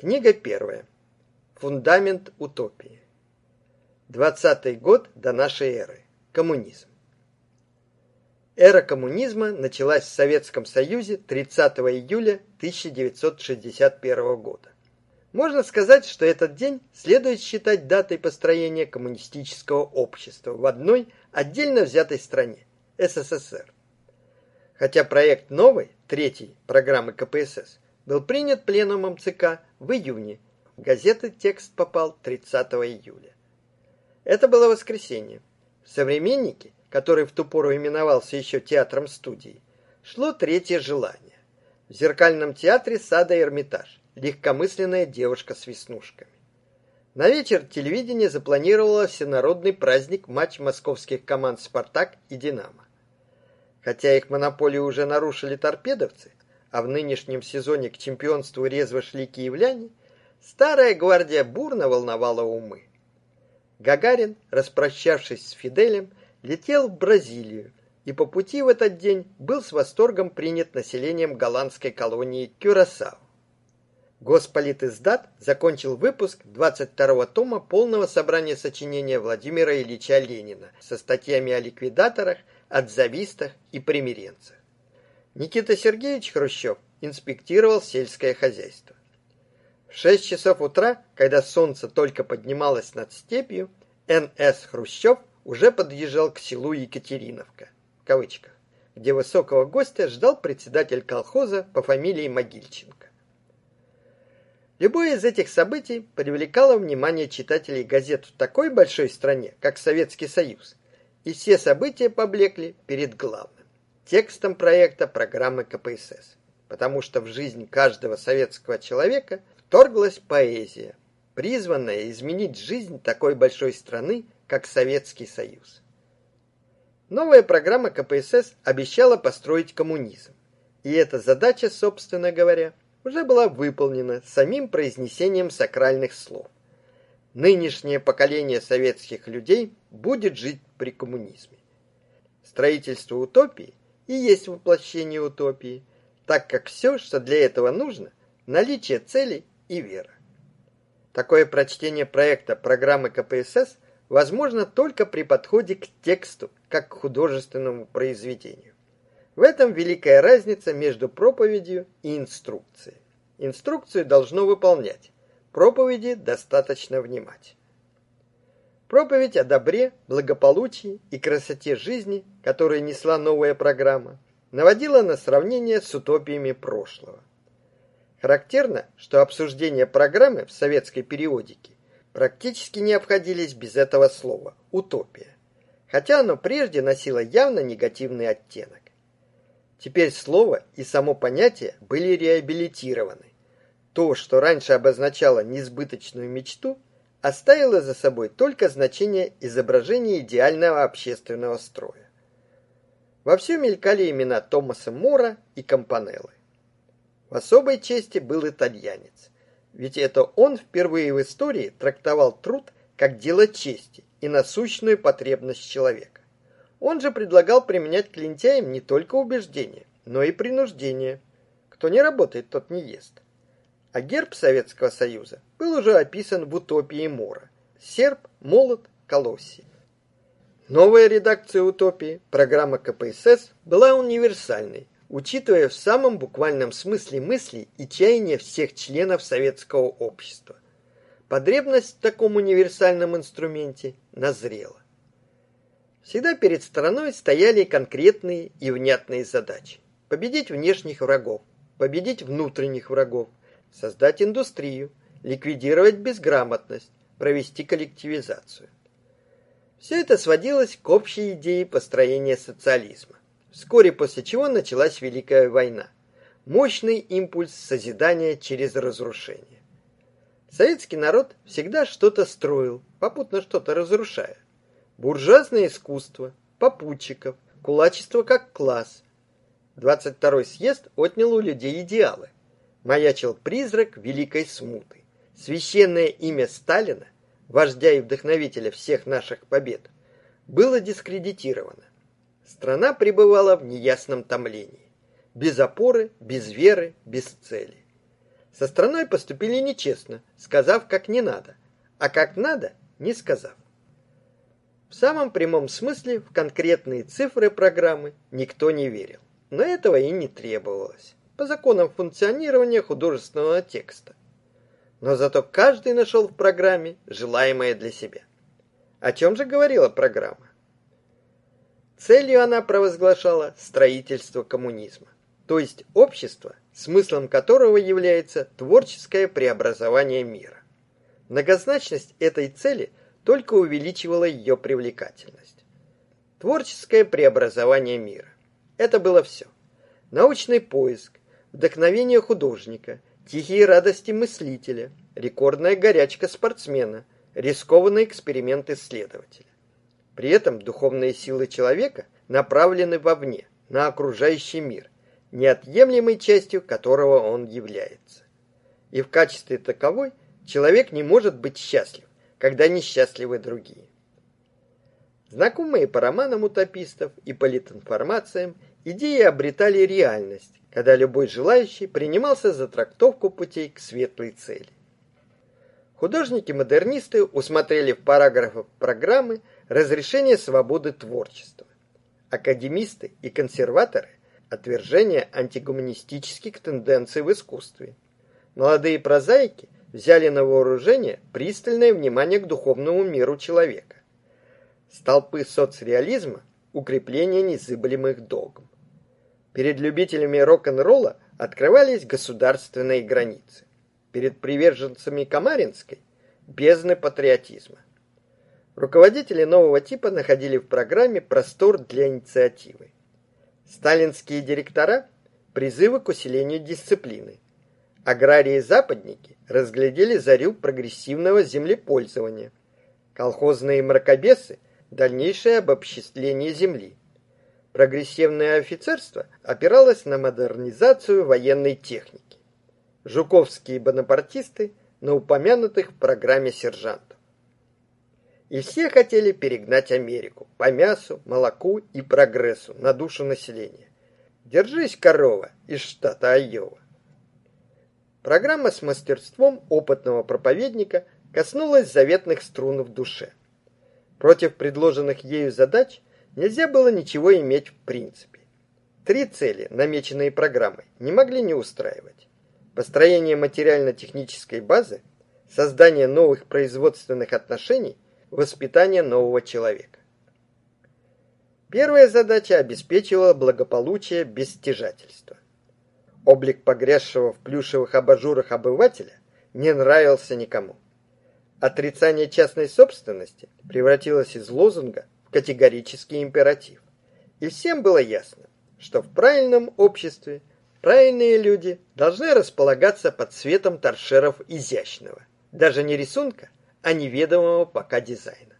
Книга первая. Фундамент утопии. Двадцатый год до нашей эры. Коммунизм. Эра коммунизма началась в Советском Союзе 30 июля 1961 года. Можно сказать, что этот день следует считать датой построения коммунистического общества в одной отдельно взятой стране СССР. Хотя проект новой, третьей программы КПСС был принят пленумом ЦК в июне. В газеты текст попал 30 июля. Это было воскресенье. Современники, который в ту пору именовался еще театром студии, шло третье желание. В зеркальном театре сада Эрмитаж. Легкомысленная девушка с веснушками. На вечер телевидение запланировало всенародный праздник матч московских команд Спартак и Динамо. Хотя их монополию уже нарушили торпедовцы, а в нынешнем сезоне к чемпионству резво шли киевляне, старая гвардия бурно волновала умы. Гагарин, распрощавшись с Фиделем, летел в Бразилию и по пути в этот день был с восторгом принят населением голландской колонии Кюрасао. Госполитиздат закончил выпуск 22-го тома полного собрания сочинения Владимира Ильича Ленина со статьями о ликвидаторах, отзавистах и примиренцах. Никита Сергеевич Хрущев инспектировал сельское хозяйство. В 6 часов утра, когда солнце только поднималось над степью, Н.С. Хрущев уже подъезжал к селу Екатериновка, в кавычках, где высокого гостя ждал председатель колхоза по фамилии Могильченко. Любое из этих событий привлекало внимание читателей газет в такой большой стране, как Советский Союз, и все события поблекли перед главным текстом проекта программы КПСС, потому что в жизнь каждого советского человека вторглась поэзия, призванная изменить жизнь такой большой страны, как Советский Союз. Новая программа КПСС обещала построить коммунизм, и эта задача, собственно говоря, уже была выполнена самим произнесением сакральных слов. Нынешнее поколение советских людей будет жить при коммунизме. Строительство утопии и есть воплощение утопии, так как все, что для этого нужно, наличие цели и вера. Такое прочтение проекта программы КПСС возможно только при подходе к тексту, как к художественному произведению. В этом великая разница между проповедью и инструкцией. Инструкцию должно выполнять, проповеди достаточно внимать. Проповедь о добре, благополучии и красоте жизни, которую несла новая программа, наводила на сравнение с утопиями прошлого. Характерно, что обсуждения программы в советской периодике практически не обходились без этого слова утопия, хотя оно прежде носило явно негативный оттенок. Теперь слово и само понятие были реабилитированы. То, что раньше обозначало несбыточную мечту, оставила за собой только значение изображения идеального общественного строя. Во все мелькали имена Томаса Мора и Кампанеллы. В особой чести был итальянец, ведь это он впервые в истории трактовал труд как дело чести и насущную потребность человека. Он же предлагал применять к лентяям не только убеждение, но и принуждение. Кто не работает, тот не ест а герб Советского Союза был уже описан в утопии Мора. Серп, молот, колосси. Новая редакция утопии, программа КПСС, была универсальной, учитывая в самом буквальном смысле мысли и чаяния всех членов советского общества. Потребность в таком универсальном инструменте назрела. Всегда перед страной стояли конкретные и внятные задачи: победить внешних врагов, победить внутренних врагов, создать индустрию, ликвидировать безграмотность, провести коллективизацию. Все это сводилось к общей идее построения социализма. Вскоре после чего началась Великая война. Мощный импульс созидания через разрушение. Советский народ всегда что-то строил, попутно что-то разрушая. Буржуазное искусство, попутчиков, кулачество как класс. 22-й съезд отнял у людей идеалы маячил призрак великой смуты. Священное имя Сталина, вождя и вдохновителя всех наших побед, было дискредитировано. Страна пребывала в неясном томлении, без опоры, без веры, без цели. Со страной поступили нечестно, сказав, как не надо, а как надо, не сказав. В самом прямом смысле в конкретные цифры программы никто не верил, но этого и не требовалось по законам функционирования художественного текста. Но зато каждый нашел в программе желаемое для себя. О чем же говорила программа? Целью она провозглашала строительство коммунизма, то есть общество, смыслом которого является творческое преобразование мира. Многозначность этой цели только увеличивала ее привлекательность. Творческое преобразование мира. Это было все. Научный поиск, вдохновение художника, тихие радости мыслителя, рекордная горячка спортсмена, рискованный эксперимент исследователя. При этом духовные силы человека направлены вовне, на окружающий мир, неотъемлемой частью которого он является. И в качестве таковой человек не может быть счастлив, когда несчастливы другие. Знакомые по романам утопистов и политинформациям, идеи обретали реальность, когда любой желающий принимался за трактовку путей к светлой цели. Художники-модернисты усмотрели в параграфах программы разрешение свободы творчества. Академисты и консерваторы – отвержение антигуманистических тенденций в искусстве. Молодые прозаики – взяли на вооружение пристальное внимание к духовному миру человека. Столпы соцреализма – укрепление незыблемых догм. Перед любителями рок-н-ролла открывались государственные границы. Перед приверженцами Камаринской – бездны патриотизма. Руководители нового типа находили в программе простор для инициативы. Сталинские директора – призывы к усилению дисциплины. Аграрии-западники разглядели зарю прогрессивного землепользования. Колхозные мракобесы – дальнейшее обобществление земли. Прогрессивное офицерство опиралось на модернизацию военной техники. Жуковские бонапартисты – на упомянутых в программе сержантов. И все хотели перегнать Америку по мясу, молоку и прогрессу на душу населения. Держись, корова, из штата Айова. Программа с мастерством опытного проповедника коснулась заветных струн в душе. Против предложенных ею задач нельзя было ничего иметь в принципе. Три цели, намеченные программой, не могли не устраивать. Построение материально-технической базы, создание новых производственных отношений, воспитание нового человека. Первая задача обеспечивала благополучие без стяжательства. Облик погрязшего в плюшевых абажурах обывателя не нравился никому. Отрицание частной собственности превратилось из лозунга категорический императив. И всем было ясно, что в правильном обществе правильные люди должны располагаться под светом торшеров изящного, даже не рисунка, а неведомого пока дизайна.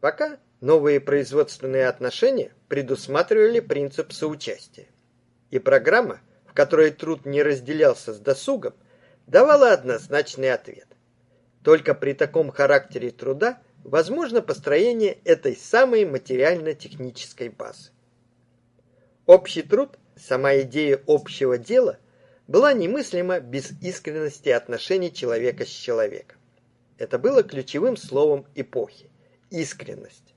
Пока новые производственные отношения предусматривали принцип соучастия. И программа которой труд не разделялся с досугом, давала однозначный ответ. Только при таком характере труда возможно построение этой самой материально-технической базы. Общий труд, сама идея общего дела, была немыслима без искренности отношений человека с человеком. Это было ключевым словом эпохи искренность.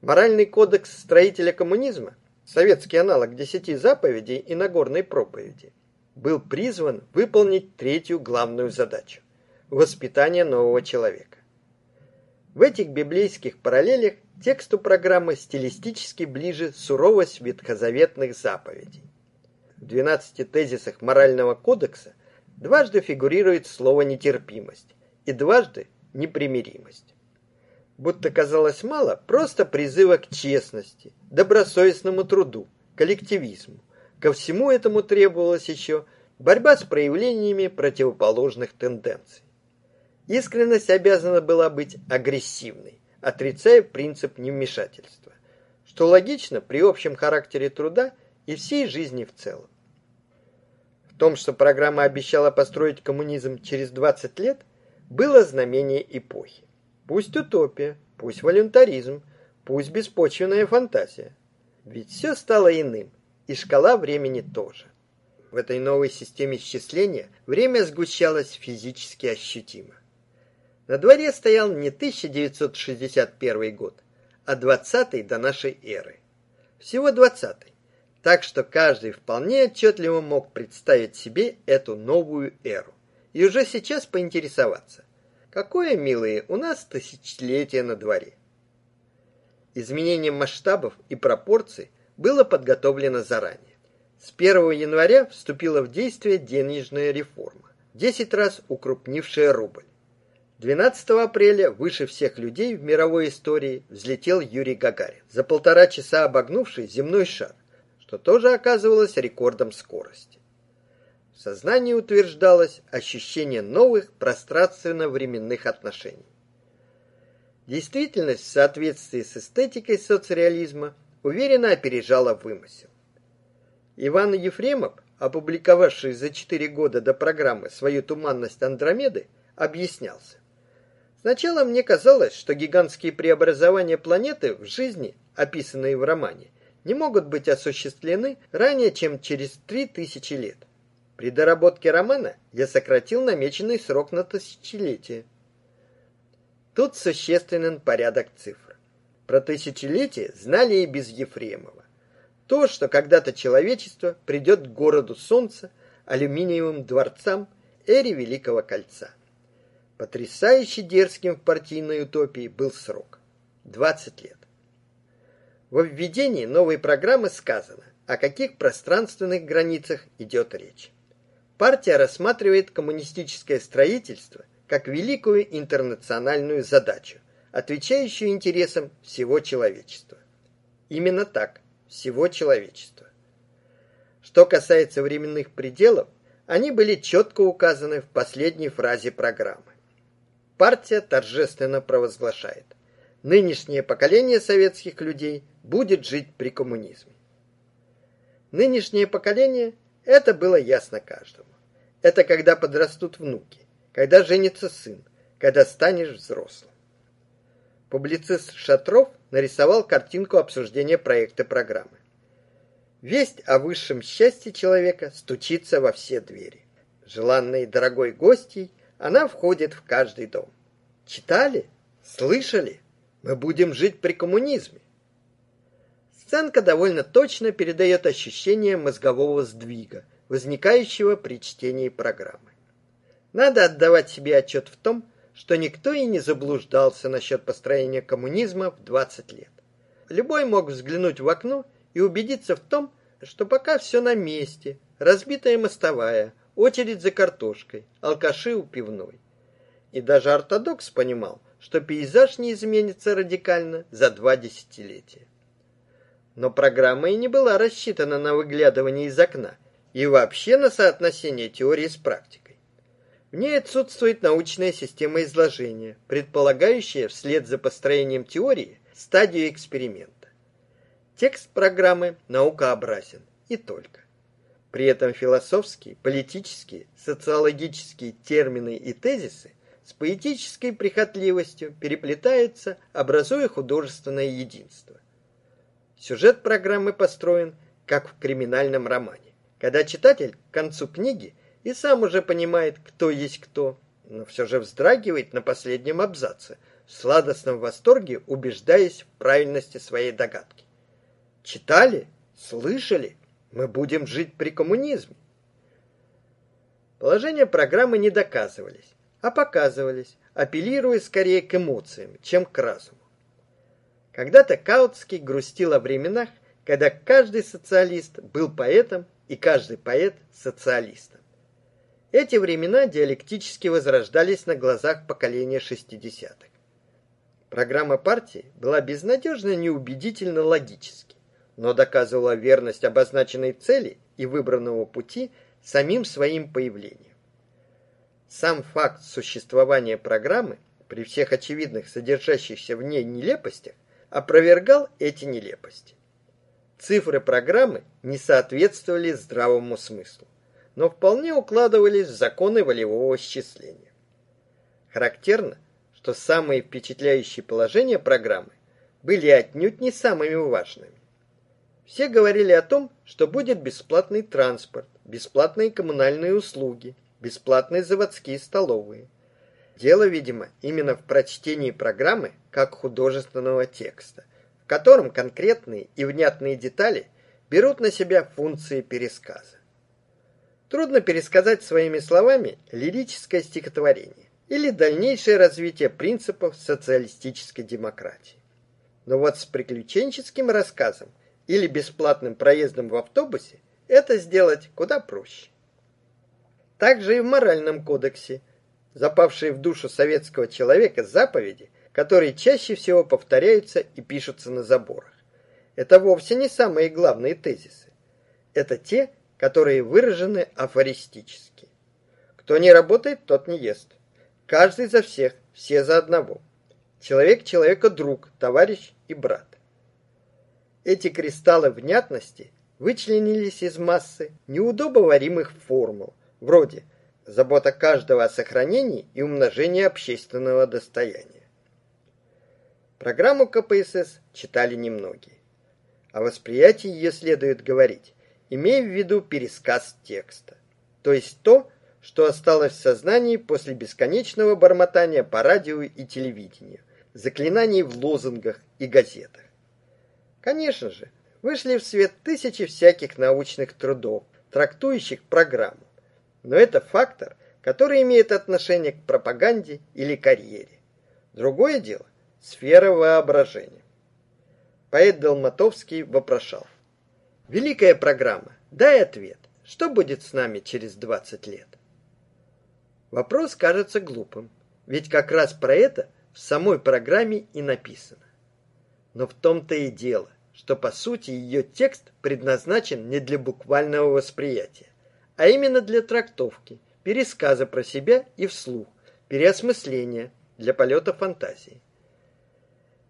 Моральный кодекс строителя коммунизма советский аналог десяти заповедей и Нагорной проповеди, был призван выполнить третью главную задачу – воспитание нового человека. В этих библейских параллелях тексту программы стилистически ближе суровость ветхозаветных заповедей. В 12 тезисах морального кодекса дважды фигурирует слово нетерпимость и дважды непримиримость будто казалось мало просто призыва к честности, добросовестному труду, коллективизму. Ко всему этому требовалась еще борьба с проявлениями противоположных тенденций. Искренность обязана была быть агрессивной, отрицая принцип невмешательства, что логично при общем характере труда и всей жизни в целом. В том, что программа обещала построить коммунизм через 20 лет, было знамение эпохи. Пусть утопия, пусть волюнтаризм, пусть беспочвенная фантазия. Ведь все стало иным, и шкала времени тоже. В этой новой системе счисления время сгущалось физически ощутимо. На дворе стоял не 1961 год, а 20 до нашей эры. Всего 20 так что каждый вполне отчетливо мог представить себе эту новую эру и уже сейчас поинтересоваться, какое, милые, у нас тысячелетие на дворе. Изменение масштабов и пропорций было подготовлено заранее. С 1 января вступила в действие денежная реформа, 10 раз укрупнившая рубль. 12 апреля выше всех людей в мировой истории взлетел Юрий Гагарин, за полтора часа обогнувший земной шар, что тоже оказывалось рекордом скорости. В сознании утверждалось ощущение новых пространственно-временных отношений. Действительность в соответствии с эстетикой соцреализма уверенно опережала вымысел. Иван Ефремов, опубликовавший за четыре года до программы свою туманность Андромеды, объяснялся. Сначала мне казалось, что гигантские преобразования планеты в жизни, описанные в романе, не могут быть осуществлены ранее, чем через три тысячи лет. При доработке романа я сократил намеченный срок на тысячелетие. Тут существенен порядок цифр. Про тысячелетие знали и без Ефремова. То, что когда-то человечество придет к городу солнца, алюминиевым дворцам, эре Великого Кольца. Потрясающе дерзким в партийной утопии был срок 20 лет. Во введении новой программы сказано, о каких пространственных границах идет речь. Партия рассматривает коммунистическое строительство как великую интернациональную задачу, отвечающую интересам всего человечества. Именно так, всего человечества. Что касается временных пределов, они были четко указаны в последней фразе программы. Партия торжественно провозглашает: нынешнее поколение советских людей будет жить при коммунизме. Нынешнее поколение это было ясно каждому. Это когда подрастут внуки, когда женится сын, когда станешь взрослым. Публицист Шатров нарисовал картинку обсуждения проекта программы. Весть о высшем счастье человека стучится во все двери. Желанной дорогой гостьей она входит в каждый дом. Читали? Слышали? Мы будем жить при коммунизме. Сценка довольно точно передает ощущение мозгового сдвига, возникающего при чтении программы. Надо отдавать себе отчет в том, что никто и не заблуждался насчет построения коммунизма в 20 лет. Любой мог взглянуть в окно и убедиться в том, что пока все на месте, разбитая мостовая, очередь за картошкой, алкаши у пивной. И даже ортодокс понимал, что пейзаж не изменится радикально за два десятилетия. Но программа и не была рассчитана на выглядывание из окна и вообще на соотносение теории с практикой. В ней отсутствует научная система изложения, предполагающая вслед за построением теории стадию эксперимента. Текст программы наукообразен и только. При этом философские, политические, социологические термины и тезисы с поэтической прихотливостью переплетаются, образуя художественное единство. Сюжет программы построен как в криминальном романе, когда читатель к концу книги и сам уже понимает, кто есть кто, но все же вздрагивает на последнем абзаце, в сладостном восторге убеждаясь в правильности своей догадки. Читали? Слышали? Мы будем жить при коммунизме. Положения программы не доказывались, а показывались, апеллируя скорее к эмоциям, чем к разуму. Когда-то Каутский грустил о временах, когда каждый социалист был поэтом и каждый поэт социалистом. Эти времена диалектически возрождались на глазах поколения шестидесятых. Программа партии была безнадежно неубедительно логически, но доказывала верность обозначенной цели и выбранного пути самим своим появлением. Сам факт существования программы при всех очевидных содержащихся в ней нелепостях опровергал эти нелепости. Цифры программы не соответствовали здравому смыслу, но вполне укладывались в законы волевого счисления. Характерно, что самые впечатляющие положения программы были отнюдь не самыми важными. Все говорили о том, что будет бесплатный транспорт, бесплатные коммунальные услуги, бесплатные заводские столовые. Дело, видимо, именно в прочтении программы как художественного текста, в котором конкретные и внятные детали берут на себя функции пересказа. Трудно пересказать своими словами лирическое стихотворение или дальнейшее развитие принципов социалистической демократии. Но вот с приключенческим рассказом или бесплатным проездом в автобусе это сделать куда проще. Также и в моральном кодексе запавшие в душу советского человека заповеди, которые чаще всего повторяются и пишутся на заборах. Это вовсе не самые главные тезисы. Это те, которые выражены афористически. Кто не работает, тот не ест. Каждый за всех, все за одного. Человек человека друг, товарищ и брат. Эти кристаллы внятности вычленились из массы неудобоваримых формул, вроде забота каждого о сохранении и умножении общественного достояния. Программу КПСС читали немногие. О восприятии ее следует говорить, имея в виду пересказ текста, то есть то, что осталось в сознании после бесконечного бормотания по радио и телевидению, заклинаний в лозунгах и газетах. Конечно же, вышли в свет тысячи всяких научных трудов, трактующих программу. Но это фактор, который имеет отношение к пропаганде или карьере. Другое дело сфера воображения. Поэт Долматовский вопрошал: Великая программа, дай ответ. Что будет с нами через 20 лет? Вопрос кажется глупым, ведь как раз про это в самой программе и написано. Но в том-то и дело, что по сути ее текст предназначен не для буквального восприятия, а именно для трактовки, пересказа про себя и вслух, переосмысления, для полета фантазии.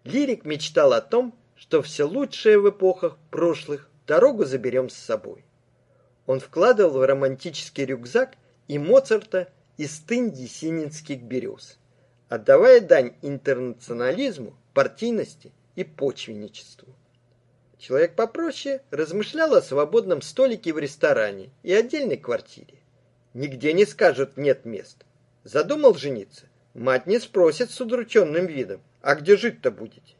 Лирик мечтал о том, что все лучшее в эпохах прошлых Дорогу заберем с собой. Он вкладывал в романтический рюкзак и Моцарта, и стынь есенинских берез, отдавая дань интернационализму, партийности и почвенничеству. Человек попроще размышлял о свободном столике в ресторане и отдельной квартире. Нигде не скажут «нет мест». Задумал жениться? Мать не спросит с удрученным видом, а где жить-то будете?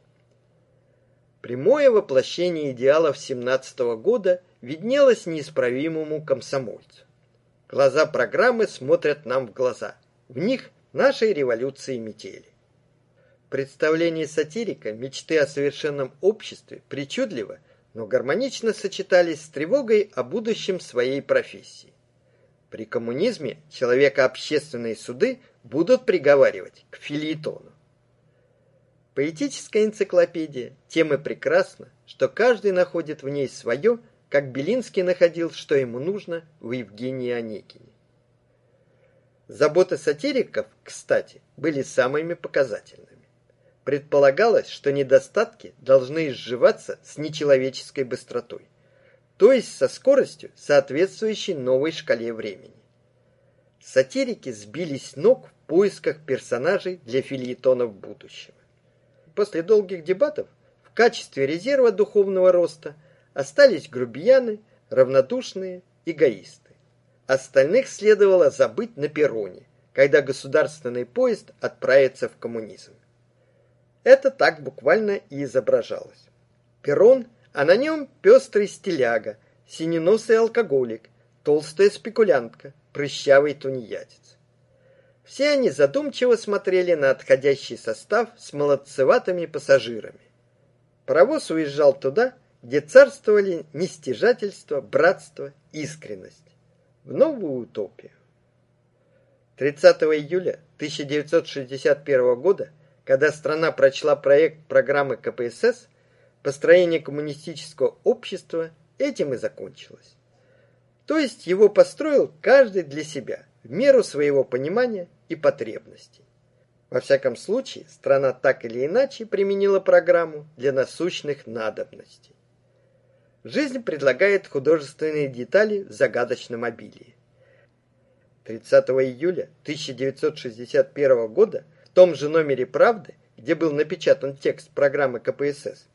Прямое воплощение идеалов семнадцатого года виднелось неисправимому комсомольцу. Глаза программы смотрят нам в глаза. В них нашей революции метели. Представления сатирика мечты о совершенном обществе причудливо, но гармонично сочетались с тревогой о будущем своей профессии. При коммунизме человека общественные суды будут приговаривать к филитону. Поэтическая энциклопедия тем и прекрасна, что каждый находит в ней свое, как Белинский находил, что ему нужно в Евгении Онегине. Заботы сатириков, кстати, были самыми показательными. Предполагалось, что недостатки должны изживаться с нечеловеческой быстротой, то есть со скоростью, соответствующей новой шкале времени. Сатирики сбились ног в поисках персонажей для фильетонов будущего после долгих дебатов в качестве резерва духовного роста остались грубияны, равнодушные, эгоисты. Остальных следовало забыть на перроне, когда государственный поезд отправится в коммунизм. Это так буквально и изображалось. Перрон, а на нем пестрый стиляга, синеносый алкоголик, толстая спекулянтка, прыщавый тунеядец. Все они задумчиво смотрели на отходящий состав с молодцеватыми пассажирами. Паровоз уезжал туда, где царствовали нестяжательство, братство, искренность, в новую утопию. 30 июля 1961 года, когда страна прочла проект программы КПСС, построение коммунистического общества этим и закончилось. То есть его построил каждый для себя, в меру своего понимания и потребностей. Во всяком случае, страна так или иначе применила программу для насущных надобностей. Жизнь предлагает художественные детали в загадочном обилии. 30 июля 1961 года том же номере Правды, где был напечатан текст программы КПСС,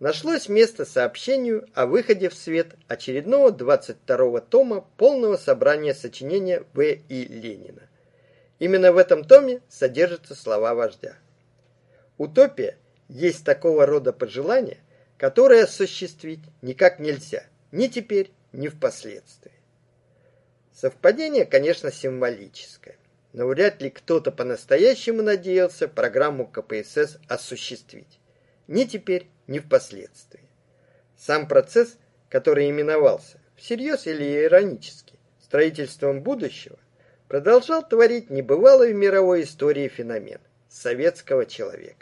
нашлось место сообщению о выходе в свет очередного 22-го тома полного собрания сочинения В. И. Ленина. Именно в этом томе содержатся слова вождя. Утопия есть такого рода пожелание, которое осуществить никак нельзя, ни теперь, ни впоследствии. Совпадение, конечно, символическое, но вряд ли кто-то по-настоящему надеялся программу КПСС осуществить. Ни теперь, ни впоследствии. Сам процесс, который именовался, всерьез или иронически, строительством будущего, продолжал творить небывалый в мировой истории феномен советского человека.